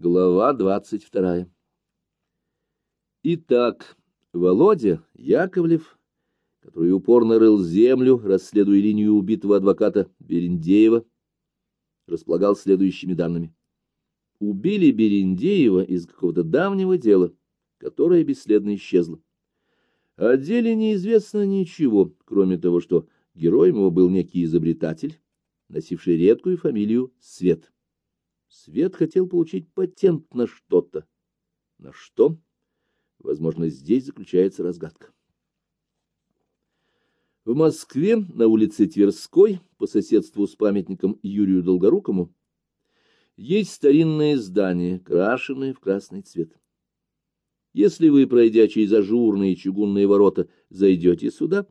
Глава двадцать вторая Итак, Володя Яковлев, который упорно рыл землю, расследуя линию убитого адвоката Берендеева, располагал следующими данными. Убили Берендеева из какого-то давнего дела, которое бесследно исчезло. О деле неизвестно ничего, кроме того, что героем его был некий изобретатель, носивший редкую фамилию Свет. Свет хотел получить патент на что-то. На что? Возможно, здесь заключается разгадка. В Москве, на улице Тверской, по соседству с памятником Юрию Долгорукому, есть старинное здание, крашенное в красный цвет. Если вы, пройдя через ажурные чугунные ворота, зайдете сюда,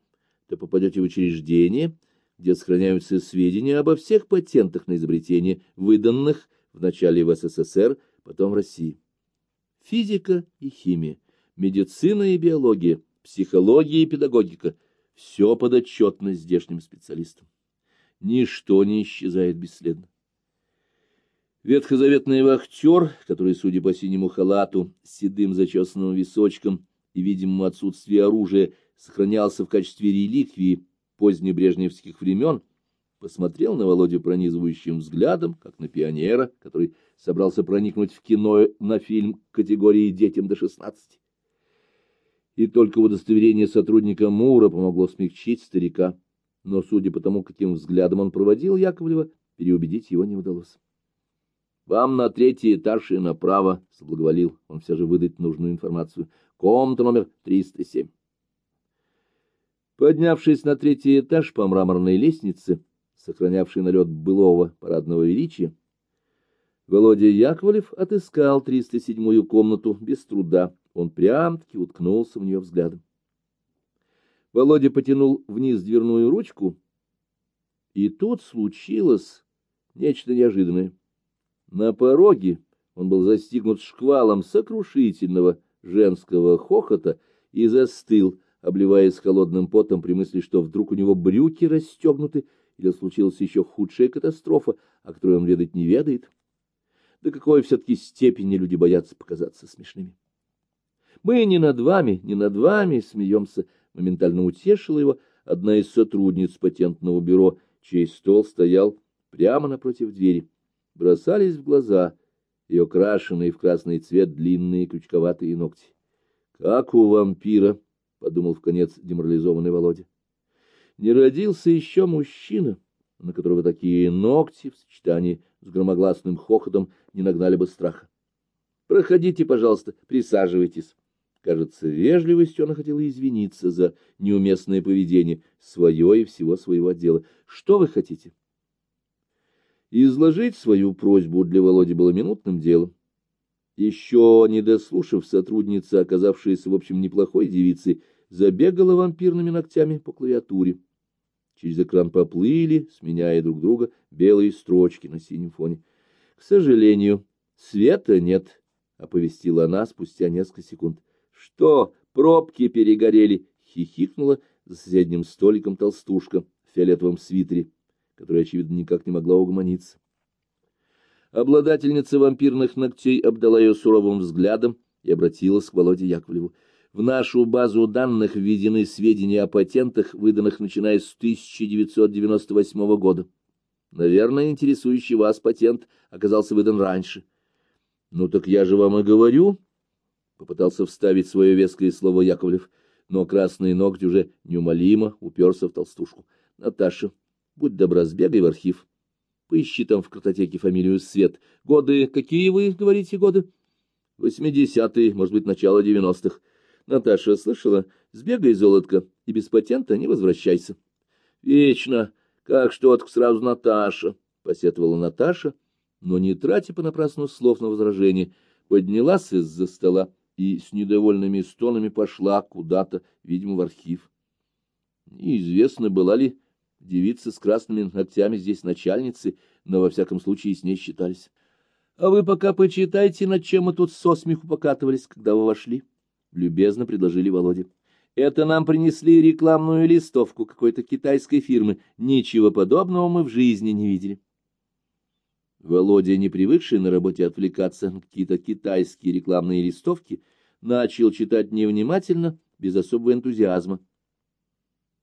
то попадете в учреждение, где сохраняются сведения обо всех патентах на изобретение, выданных вначале в СССР, потом в России. Физика и химия, медицина и биология, психология и педагогика – все подотчетно здешним специалистам. Ничто не исчезает бесследно. Ветхозаветный вахтер, который, судя по синему халату, с седым зачесанным височком и видимому отсутствию оружия, сохранялся в качестве реликвии позднебрежневских времен, посмотрел на Володю пронизывающим взглядом, как на пионера, который собрался проникнуть в кино на фильм категории детям до шестнадцати. И только удостоверение сотрудника Мура помогло смягчить старика, но, судя по тому, каким взглядом он проводил Яковлева, переубедить его не удалось. — Вам на третий этаж и направо, — соблаговолил он все же выдать нужную информацию. — Комната номер 307. Поднявшись на третий этаж по мраморной лестнице, сохранявшей налет былого парадного величия, Володя Яковлев отыскал 307-ю комнату без труда. Он прям-таки уткнулся в нее взглядом. Володя потянул вниз дверную ручку, и тут случилось нечто неожиданное. На пороге он был застигнут шквалом сокрушительного женского хохота и застыл, обливаясь холодным потом при мысли, что вдруг у него брюки расстегнуты, или случилась еще худшая катастрофа, о которой он ведать не ведает. До какой все-таки степени люди боятся показаться смешными. Мы не над вами, не над вами смеемся, моментально утешила его одна из сотрудниц патентного бюро, чей стол стоял прямо напротив двери. Бросались в глаза ее крашеные в красный цвет длинные крючковатые ногти. — Как у вампира! — подумал в конец деморализованный Володя. Не родился еще мужчина, на которого такие ногти в сочетании с громогласным хохотом не нагнали бы страха. — Проходите, пожалуйста, присаживайтесь. Кажется, вежливостью она хотела извиниться за неуместное поведение свое и всего своего отдела. Что вы хотите? Изложить свою просьбу для Володи было минутным делом. Еще не дослушав, сотрудница, оказавшаяся, в общем, неплохой девицей, забегала вампирными ногтями по клавиатуре. Через экран поплыли, сменяя друг друга, белые строчки на синем фоне. — К сожалению, света нет, — оповестила она спустя несколько секунд. — Что, пробки перегорели? — хихикнула за соседним столиком толстушка в фиолетовом свитере, которая, очевидно, никак не могла угомониться. Обладательница вампирных ногтей обдала ее суровым взглядом и обратилась к Володе Яковлеву. В нашу базу данных введены сведения о патентах, выданных начиная с 1998 года. Наверное, интересующий вас патент оказался выдан раньше. — Ну так я же вам и говорю, — попытался вставить свое веское слово Яковлев, но красный ноготь уже неумолимо уперся в толстушку. — Наташа, будь добра, сбегай в архив. Поищи там в картотеке фамилию Свет. Годы какие вы говорите годы? Восьмидесятые, может быть, начало девяностых. Наташа, слышала? Сбегай, золотко, и без патента не возвращайся. Вечно, как что-то сразу Наташа, — посетовала Наташа, но, не тратя понапрасну слов на возражение, поднялась из-за стола и с недовольными стонами пошла куда-то, видимо, в архив. Неизвестно, была ли Девицы с красными ногтями здесь начальницы, но во всяком случае с ней считались. — А вы пока почитайте, над чем мы тут со смеху покатывались, когда вы вошли, — любезно предложили Володе. — Это нам принесли рекламную листовку какой-то китайской фирмы. Ничего подобного мы в жизни не видели. Володя, не привыкший на работе отвлекаться на какие-то китайские рекламные листовки, начал читать невнимательно, без особого энтузиазма.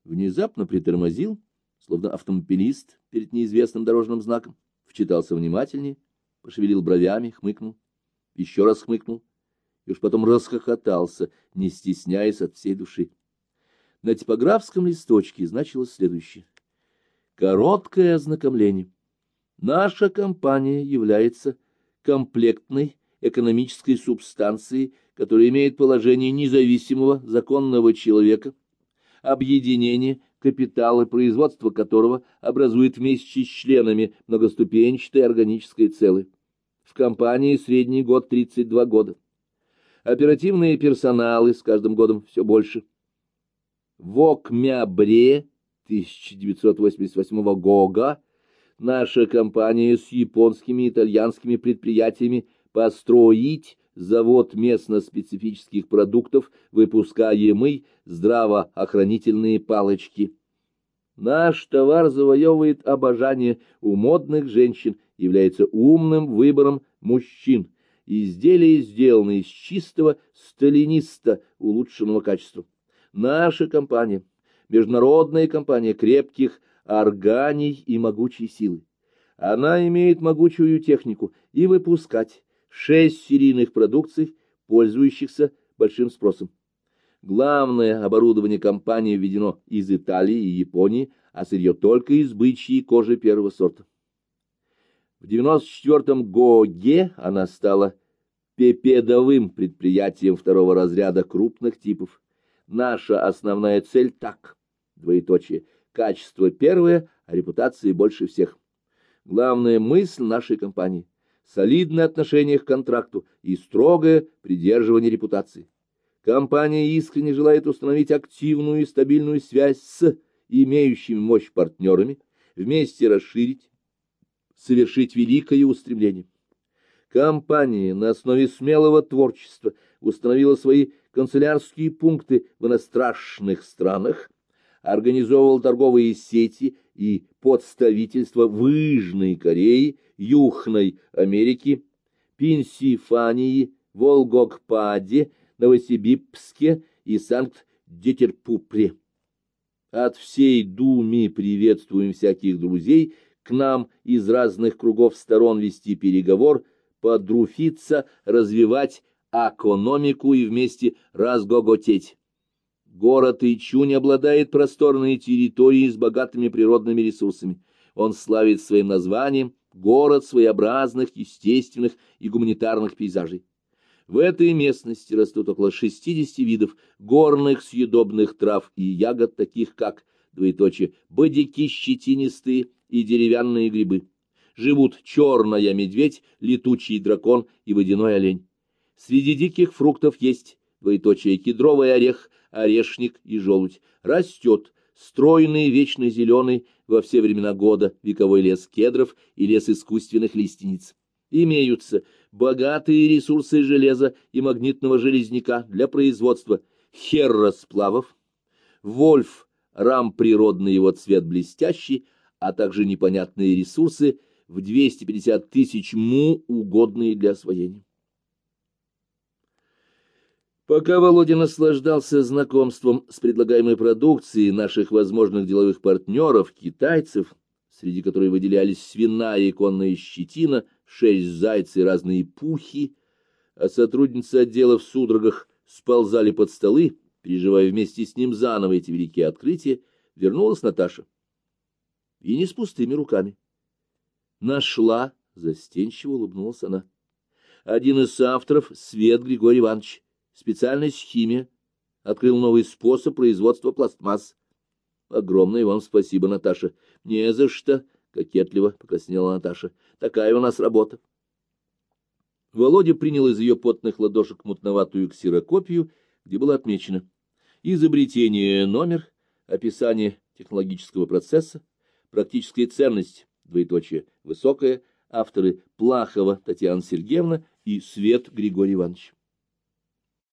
Внезапно притормозил, словно автомобилист перед неизвестным дорожным знаком, вчитался внимательнее, пошевелил бровями, хмыкнул, еще раз хмыкнул, и уж потом расхохотался, не стесняясь от всей души. На типографском листочке значилось следующее. Короткое ознакомление. Наша компания является комплектной экономической субстанцией, которая имеет положение независимого законного человека, объединение, капитал и производство которого образует вместе с членами многоступенчатое органическое целое. В компании средний год 32 года. Оперативные персоналы с каждым годом все больше. В Окмябре 1988 года наша компания с японскими и итальянскими предприятиями построить завод местно-специфических продуктов, выпускаемый здравоохранительные палочки. Наш товар завоевывает обожание у модных женщин, является умным выбором мужчин. Изделия сделаны из чистого сталиниста улучшенного качества. Наша компания, международная компания крепких органий и могучей силы. Она имеет могучую технику и выпускать шесть серийных продукций, пользующихся большим спросом. Главное оборудование компании введено из Италии и Японии, а сырье только из бычьей кожи первого сорта. В 94-м ГОГе она стала пепедовым предприятием второго разряда крупных типов. Наша основная цель так, двоеточие, качество первое, а репутации больше всех. Главная мысль нашей компании – солидное отношение к контракту и строгое придерживание репутации. Компания искренне желает установить активную и стабильную связь с имеющими мощь партнерами, вместе расширить, совершить великое устремление. Компания на основе смелого творчества установила свои канцелярские пункты в иностранных странах, организовывал торговые сети и подставительства в Южной Корее, Южной Америке, Пенсильвании, Волгогпаде, Новосибирске и Санкт-Детерпупре. От всей думи приветствуем всяких друзей, к нам из разных кругов сторон вести переговор, подруфиться, развивать экономику и вместе разгоготеть. Город Ичунь обладает просторной территорией с богатыми природными ресурсами. Он славит своим названием город своеобразных, естественных и гуманитарных пейзажей. В этой местности растут около 60 видов горных съедобных трав и ягод, таких как, двоеточие, бодяки щетинистые и деревянные грибы. Живут черная медведь, летучий дракон и водяной олень. Среди диких фруктов есть, двоеточие, кедровый орех, орешник и желудь. Растет стройный, вечно зеленый во все времена года вековой лес кедров и лес искусственных лиственниц имеются богатые ресурсы железа и магнитного железняка для производства херросплавов, вольф, рам природный его цвет блестящий, а также непонятные ресурсы в 250 тысяч му, угодные для освоения. Пока Володя наслаждался знакомством с предлагаемой продукцией наших возможных деловых партнеров, китайцев, среди которой выделялись свиная и конная щетина, шесть зайцы и разные пухи, а сотрудницы отдела в судорогах сползали под столы, переживая вместе с ним заново эти великие открытия, вернулась Наташа. И не с пустыми руками. Нашла, застенчиво улыбнулась она. Один из авторов, Свет Григорий Иванович, специальность химия, открыл новый способ производства пластмасс. Огромное вам спасибо, Наташа. Не за что, кокетливо покраснела Наташа. Такая у нас работа. Володя принял из ее потных ладошек мутноватую ксерокопию, где было отмечено изобретение номер, описание технологического процесса, практическая ценность, двоеточие, высокая, авторы Плахова Татьяна Сергеевна и Свет Григорий Иванович.